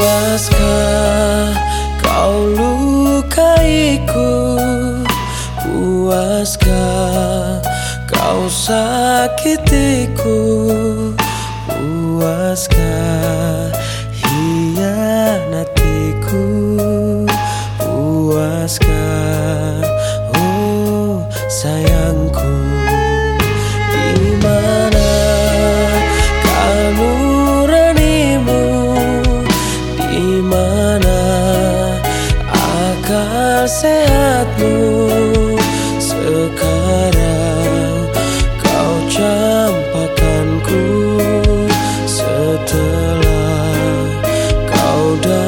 Puaskah kau lukaiku? Puaskah kau sakitiku? Puaskah hianatiku? Puaskah oh sayangku? Di hold up.